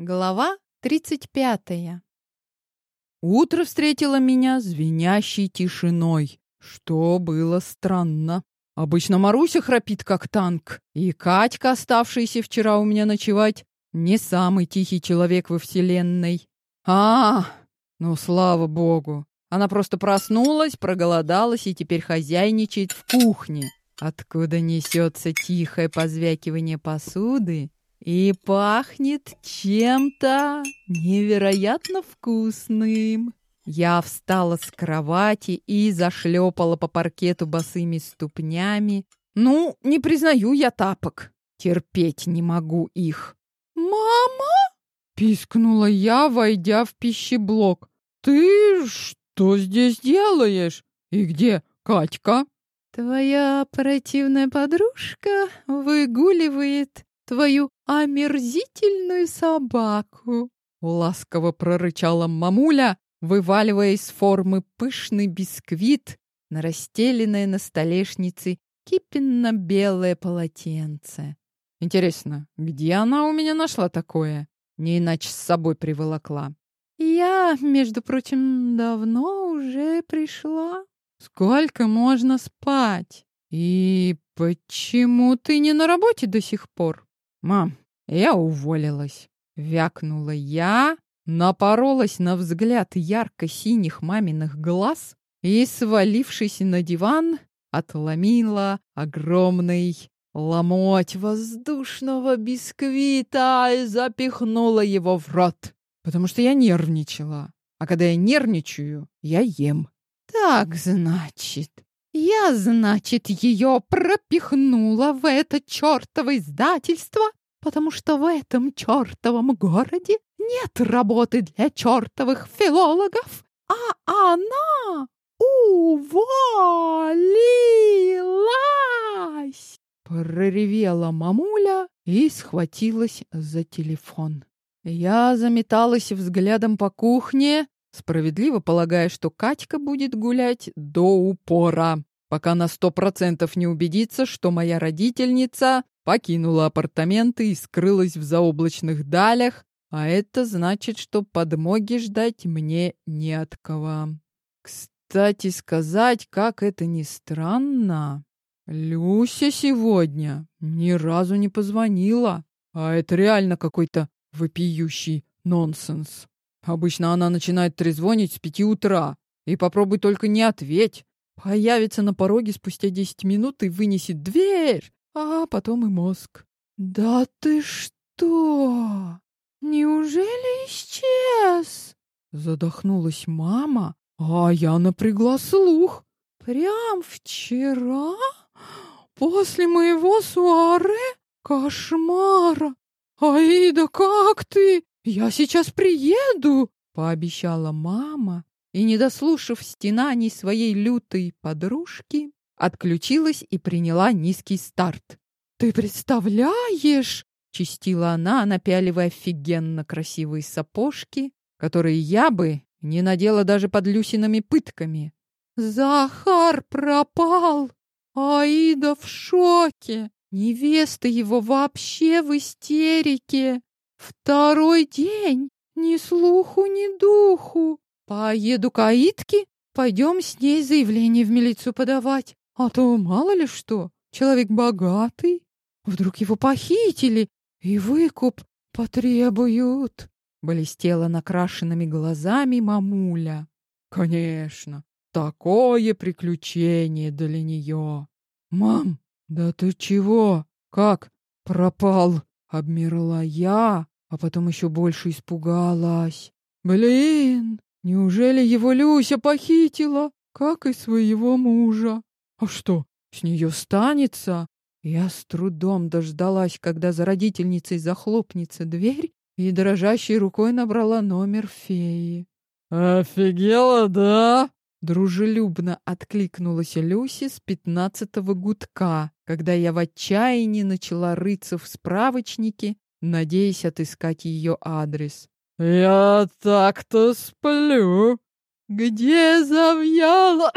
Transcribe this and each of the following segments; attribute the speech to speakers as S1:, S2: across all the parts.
S1: Глава 35.
S2: Утро встретило меня звенящей тишиной, что было странно. Обычно Маруся храпит как танк, и Катька, оставшаяся вчера у меня ночевать, не самый тихий человек во вселенной. А, ну слава богу. Она просто проснулась, проголодалась и теперь хозяйничает в кухне, откуда несется тихое позвякивание посуды и пахнет чем-то невероятно вкусным. Я встала с кровати и зашлепала по паркету босыми ступнями. Ну, не признаю я тапок. Терпеть не могу их. «Мама!» — пискнула я, войдя в пищеблок. «Ты что здесь делаешь? И где Катька?»
S1: «Твоя оперативная подружка выгуливает твою омерзительную собаку!»
S2: Ласково прорычала мамуля, вываливая из формы пышный бисквит на расстеленное на столешнице кипенно-белое полотенце. Интересно, где она у меня нашла такое? Не иначе с собой приволокла.
S1: Я, между прочим, давно уже пришла.
S2: Сколько можно спать? И почему ты не на работе до сих пор? «Мам, я уволилась!» Вякнула я, напоролась на взгляд ярко-синих маминых глаз и, свалившись на диван, отломила огромный ломоть воздушного бисквита и запихнула его в рот, потому что я нервничала. А когда я нервничаю, я ем.
S1: Так, значит, я, значит, ее пропихнула в это чертово издательство, потому что в этом чертовом городе нет работы для чертовых филологов, а она уволилась!»
S2: Проревела мамуля и схватилась за телефон. Я заметалась взглядом по кухне, справедливо полагая, что Катька будет гулять до упора, пока на сто процентов не убедится, что моя родительница покинула апартаменты и скрылась в заоблачных далях, а это значит, что подмоги ждать мне не от кого. Кстати сказать, как это ни странно, Люся сегодня ни разу не позвонила, а это реально какой-то вопиющий нонсенс. Обычно она начинает трезвонить с пяти утра. И попробуй только не ответь. Появится на пороге спустя десять минут и вынесет дверь, а потом и мозг.
S1: «Да ты что? Неужели исчез?»
S2: Задохнулась мама, а я напрягла слух.
S1: «Прям вчера? После моего суаре? Кошмара! Аида, как ты? «Я сейчас приеду!» — пообещала мама, и, не дослушав стенаний своей лютой подружки, отключилась и приняла низкий старт. «Ты представляешь?» — чистила она, напяливая офигенно красивые сапожки, которые я бы не надела даже под Люсиными пытками. «Захар пропал! Аида в шоке! Невеста его вообще в истерике!» Второй день ни слуху, ни духу. Поеду к Аитке, пойдем с ней заявление в милицию подавать. А то мало ли что, человек богатый. Вдруг его похитили и выкуп потребуют. Блестела накрашенными глазами мамуля.
S2: Конечно, такое приключение для нее. Мам, да ты чего? Как пропал? Обмерла я, а потом еще больше испугалась. Блин, неужели его Люся похитила, как и своего мужа? А что, с нее станется? Я с трудом дождалась, когда за родительницей захлопнется дверь, и дрожащей рукой набрала номер феи. «Офигела, да?» Дружелюбно откликнулась Люси с пятнадцатого гудка, когда я в отчаянии начала рыться в справочнике, надеясь отыскать ее адрес. «Я так-то сплю. Где завьяла?»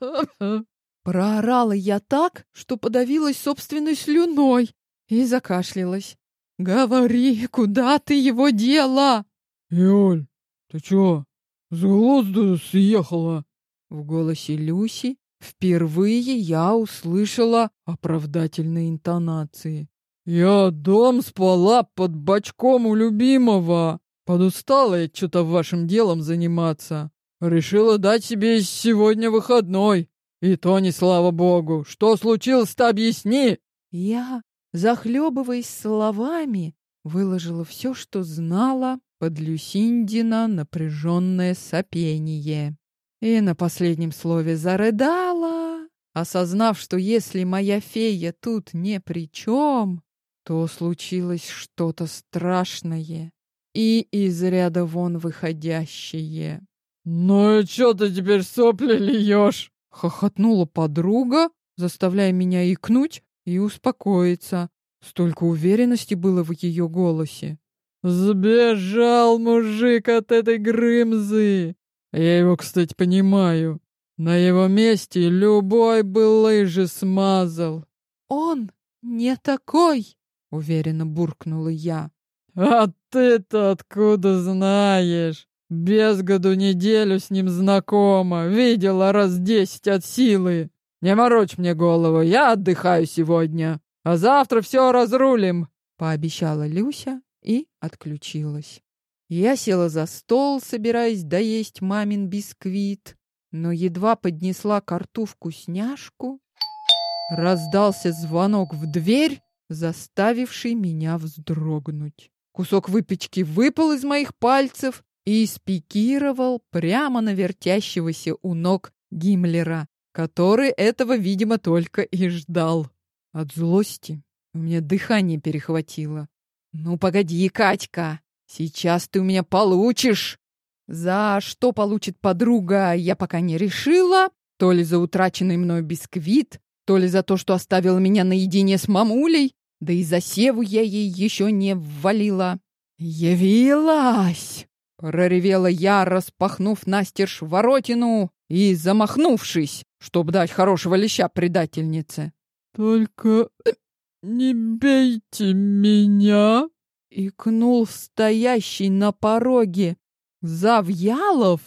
S2: Проорала я так, что подавилась собственной слюной и закашлялась. Говори, куда ты его дела?
S1: Юль, ты чё, с глузду съехала?
S2: В голосе Люси впервые я услышала оправдательные интонации.
S1: Я дом спала под бочком у любимого. Подустала я что-то вашим делом заниматься. Решила дать себе сегодня выходной. И то не слава богу. Что случилось-то, объясни.
S2: Я, захлебываясь словами, выложила все, что знала под Люсиндина напряженное сопение. И на последнем слове зарыдала, осознав, что если моя фея тут не при чем, то случилось что-то страшное и из ряда вон выходящее.
S1: «Ну и чё ты теперь сопли льёшь?»
S2: — хохотнула подруга, заставляя меня икнуть и успокоиться. Столько уверенности было в ее голосе.
S1: Сбежал мужик от этой Грымзы. Я его, кстати, понимаю. На его месте любой бы лыжи смазал.
S2: Он не такой, уверенно буркнула я.
S1: А ты-то откуда знаешь? Без году неделю с ним знакома, видела раз десять от силы. Не морочь мне голову, я отдыхаю сегодня, а завтра все разрулим,
S2: пообещала Люся и отключилась. Я села за стол, собираясь доесть мамин бисквит, но едва поднесла к рту вкусняшку, раздался звонок в дверь, заставивший меня вздрогнуть. Кусок выпечки выпал из моих пальцев и спикировал прямо на вертящегося у ног Гиммлера, который этого, видимо, только и ждал. От злости у меня дыхание перехватило. «Ну, погоди, Катька, сейчас ты у меня получишь!» За что получит подруга, я пока не решила. То ли за утраченный мной бисквит, то ли за то, что оставила меня наедине с мамулей, да и за севу я ей еще не ввалила. «Явилась!» — проревела я, распахнув настежь воротину и замахнувшись, чтобы дать хорошего леща предательнице.
S1: «Только «Не бейте меня!»
S2: — икнул стоящий на пороге Завьялов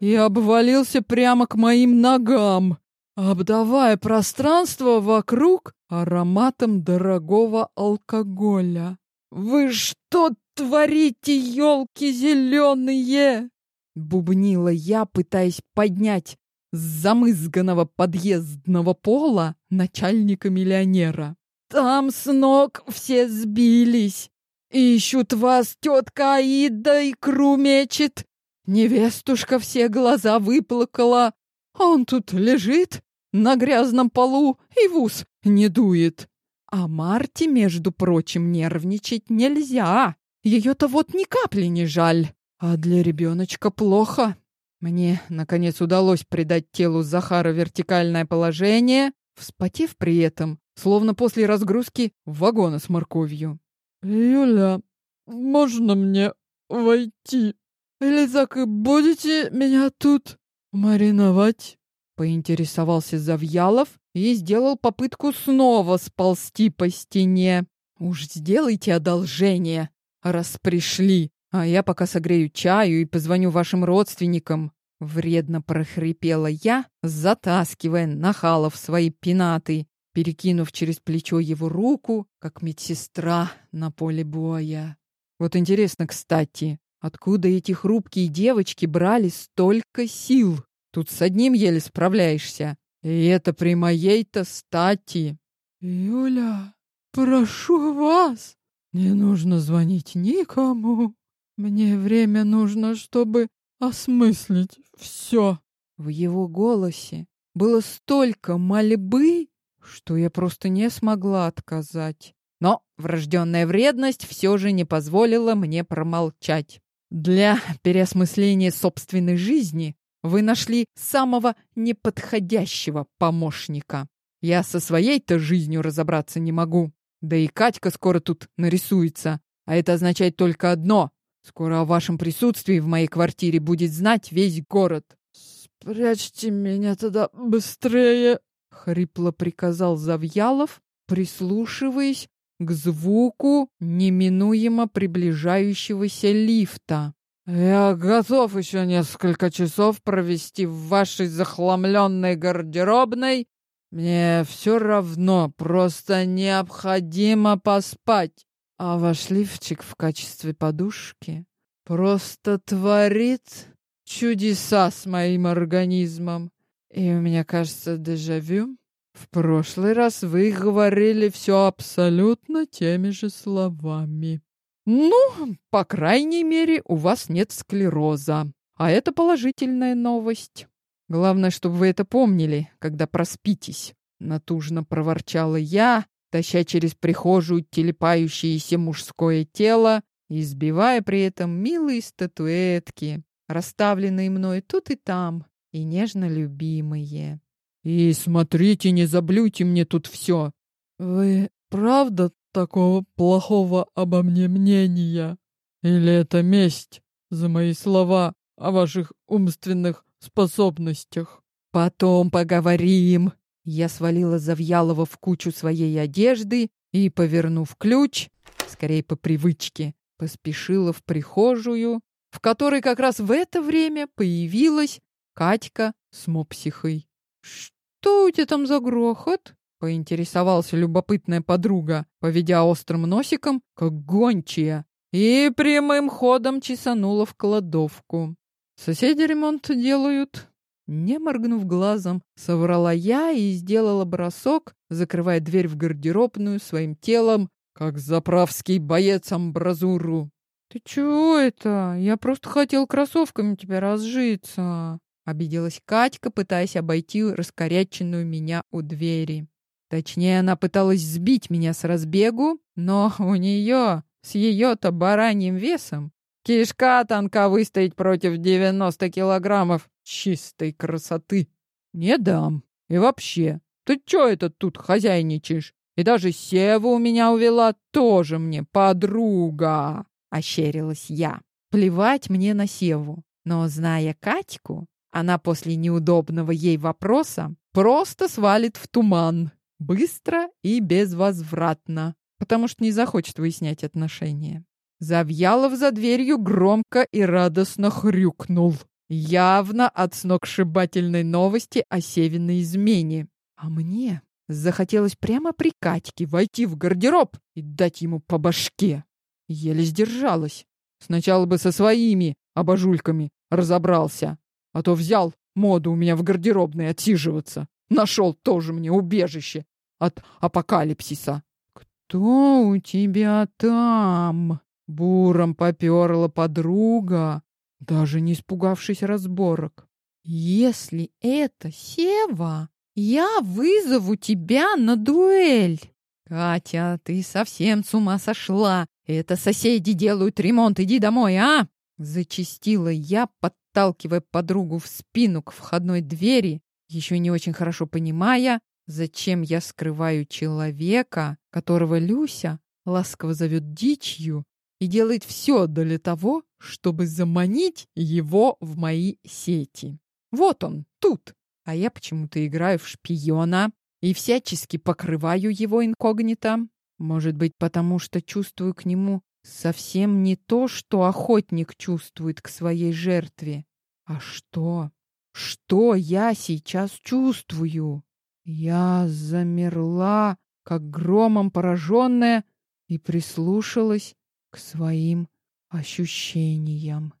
S2: и обвалился прямо к моим ногам, обдавая пространство вокруг ароматом дорогого алкоголя. «Вы что творите, елки зеленые?» — бубнила я, пытаясь поднять замызганного подъездного пола начальника-миллионера. «Там с ног все сбились. Ищут вас тетка Аида и мечет. Невестушка все глаза выплакала. А он тут лежит на грязном полу и в ус не дует. А Марте, между прочим, нервничать нельзя. Ее-то вот ни капли не жаль. А для ребеночка плохо. Мне, наконец, удалось придать телу Захара вертикальное положение, вспотев при этом, словно после разгрузки вагона с морковью.
S1: «Юля, можно мне войти? Или так и будете меня тут мариновать?»
S2: Поинтересовался Завьялов и сделал попытку снова сползти по стене. «Уж сделайте одолжение, раз пришли!» А я пока согрею чаю и позвоню вашим родственникам. Вредно прохрипела я, затаскивая нахала в свои пенаты, перекинув через плечо его руку, как медсестра на поле боя. Вот интересно, кстати, откуда эти хрупкие девочки брали столько сил? Тут с одним еле справляешься. И это при моей-то стати.
S1: Юля, прошу вас, не нужно звонить никому. Мне время нужно, чтобы осмыслить все.
S2: В его голосе было столько мольбы, что я просто не смогла отказать. Но врожденная вредность все же не позволила мне промолчать. Для переосмысления собственной жизни вы нашли самого неподходящего помощника. Я со своей-то жизнью разобраться не могу. Да и Катька скоро тут нарисуется. А это означает только одно. Скоро о вашем присутствии в моей квартире будет знать весь город.
S1: Спрячьте меня тогда быстрее,
S2: хрипло приказал Завьялов, прислушиваясь к звуку неминуемо приближающегося лифта.
S1: «Я готов еще несколько часов провести в вашей захламленной гардеробной. Мне все равно, просто необходимо поспать. А ваш лифчик в качестве подушки просто творит чудеса с моим организмом. И меня, кажется, дежавю. В прошлый раз вы говорили все абсолютно теми же словами.
S2: Ну, по крайней мере, у вас нет склероза. А это положительная новость. Главное, чтобы вы это помнили, когда проспитесь. Натужно проворчала я, таща через прихожую телепающееся мужское тело, избивая при этом милые статуэтки, расставленные мной тут и там, и нежно любимые.
S1: «И смотрите, не заблюйте мне тут все!» «Вы правда такого плохого обо мне мнения? Или это месть за мои слова о ваших умственных способностях?»
S2: «Потом поговорим!» Я свалила Завьялова в кучу своей одежды и, повернув ключ, скорее по привычке, поспешила в прихожую, в которой как раз в это время появилась Катька с мопсихой. «Что у тебя там за грохот?» — поинтересовался любопытная подруга, поведя острым носиком, как гончая, и прямым ходом чесанула в кладовку. «Соседи ремонт делают». Не моргнув глазом, соврала я и сделала бросок, закрывая дверь в гардеробную своим телом, как заправский боец амбразуру. «Ты чего это? Я просто хотел кроссовками тебя разжиться!» Обиделась Катька, пытаясь обойти раскоряченную меня у двери. Точнее, она пыталась сбить меня с разбегу, но у нее, с ее-то бараньим весом, кишка танка выстоять против 90 килограммов чистой красоты. Не дам. И вообще, ты чё это тут хозяйничаешь? И даже Сева у меня увела тоже мне подруга, ощерилась я. Плевать мне на Севу, но, зная Катьку, она после неудобного ей вопроса просто свалит в туман. Быстро и безвозвратно. Потому что не захочет выяснять отношения. Завьялов за дверью громко и радостно хрюкнул. Явно от сногсшибательной новости о Севиной измене. А мне захотелось прямо при Катьке войти в гардероб и дать ему по башке. Еле сдержалась. Сначала бы со своими обожульками разобрался. А то взял моду у меня в гардеробной отсиживаться. Нашел тоже мне убежище от апокалипсиса. «Кто у тебя там?» Буром поперла подруга, даже не испугавшись разборок. «Если это Сева, я вызову тебя на дуэль!» «Катя, ты совсем с ума сошла! Это соседи делают ремонт, иди домой, а!» Зачистила я, подталкивая подругу в спину к входной двери, еще не очень хорошо понимая, зачем я скрываю человека, которого Люся ласково зовет дичью, и делает все для того, чтобы заманить его в мои сети. Вот он, тут. А я почему-то играю в шпиона и всячески покрываю его инкогнито. Может быть, потому что чувствую к нему совсем не то, что охотник чувствует к своей жертве. А что? Что я сейчас чувствую? Я замерла, как громом пораженная, и прислушалась к своим ощущениям.